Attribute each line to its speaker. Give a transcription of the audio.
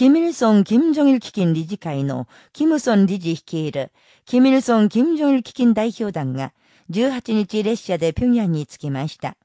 Speaker 1: キミルソン・キム・ジョギル基金理事会のキムソン理事率いるキミルソン・キム・ジョギル基金代表団が18日列車で平壌に着きました。